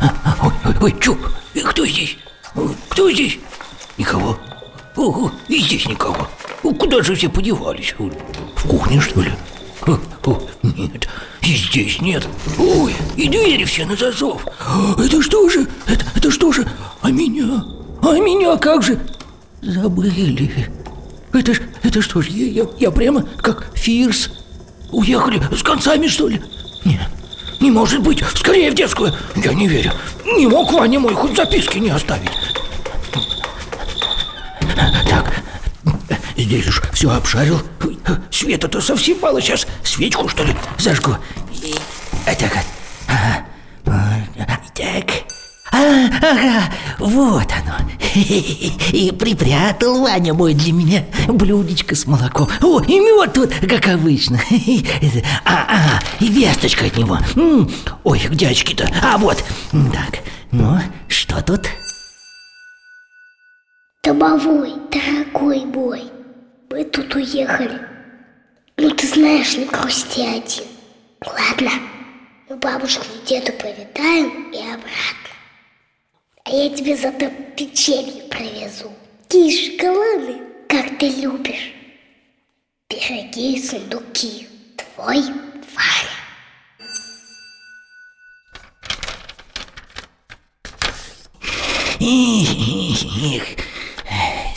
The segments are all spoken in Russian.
Ой, ой, ой, чуп, э, кто здесь? Э, кто здесь? Никого. Ого, и здесь никого. Куда же все подевались? В кухне, что ли? Э, о, нет, и здесь нет. Ой, и двери все на зазов. Это что же? Это, это что же? А меня? А меня как же? Забыли. Это ж, это что же? я, я, я прямо как Фирс. Уехали с концами, что ли? Нет, не может быть! Скорее в детскую! Я не верю. Не мог Ваня мой хоть записки не оставить. Так, здесь уж все обшарил. Света-то совсем мало сейчас. Свечку, что ли, зажгу. И... Так, ага. Так. А, ага, вот оно. И припрятал Ваня мой для меня блюдечко с молоком. О, и мед тут, как обычно. А, а, и весточка от него. Ой, где очки-то? А, вот. Так, ну, что тут? Домовой, дорогой мой, мы тут уехали. Ну, ты знаешь, не грусти один. Ладно, мы бабушку и деду повидаем и обратно а я тебе зато печенье привезу. Такие шоколады, как ты любишь. Пироги и сундуки. Твой Варя. Их,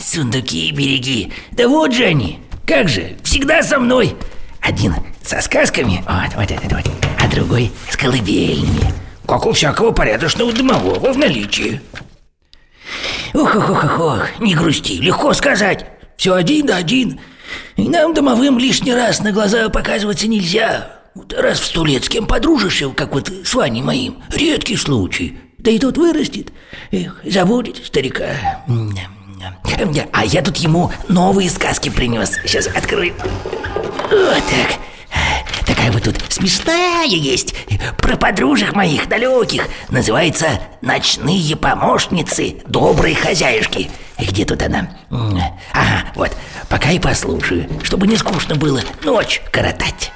сундуки и береги. Да вот же они. Как же, всегда со мной. Один со сказками, вот, вот этот вот, а другой с колыбельными как у всякого порядочного домового в наличии. Ох, ох, ох, ох, ох, не грусти, легко сказать. Все один да один. И нам, домовым, лишний раз на глаза показываться нельзя. Раз в сто лет с кем подружишься, как вот с Ваней моим, редкий случай. Да и тот вырастет, эх, забудет старика. А я тут ему новые сказки принес. Сейчас открою. Вот так смешная есть Про подружек моих далеких. Называется «Ночные помощницы доброй хозяюшки» Где тут она? Ага, вот, пока и послушаю Чтобы не скучно было ночь коротать.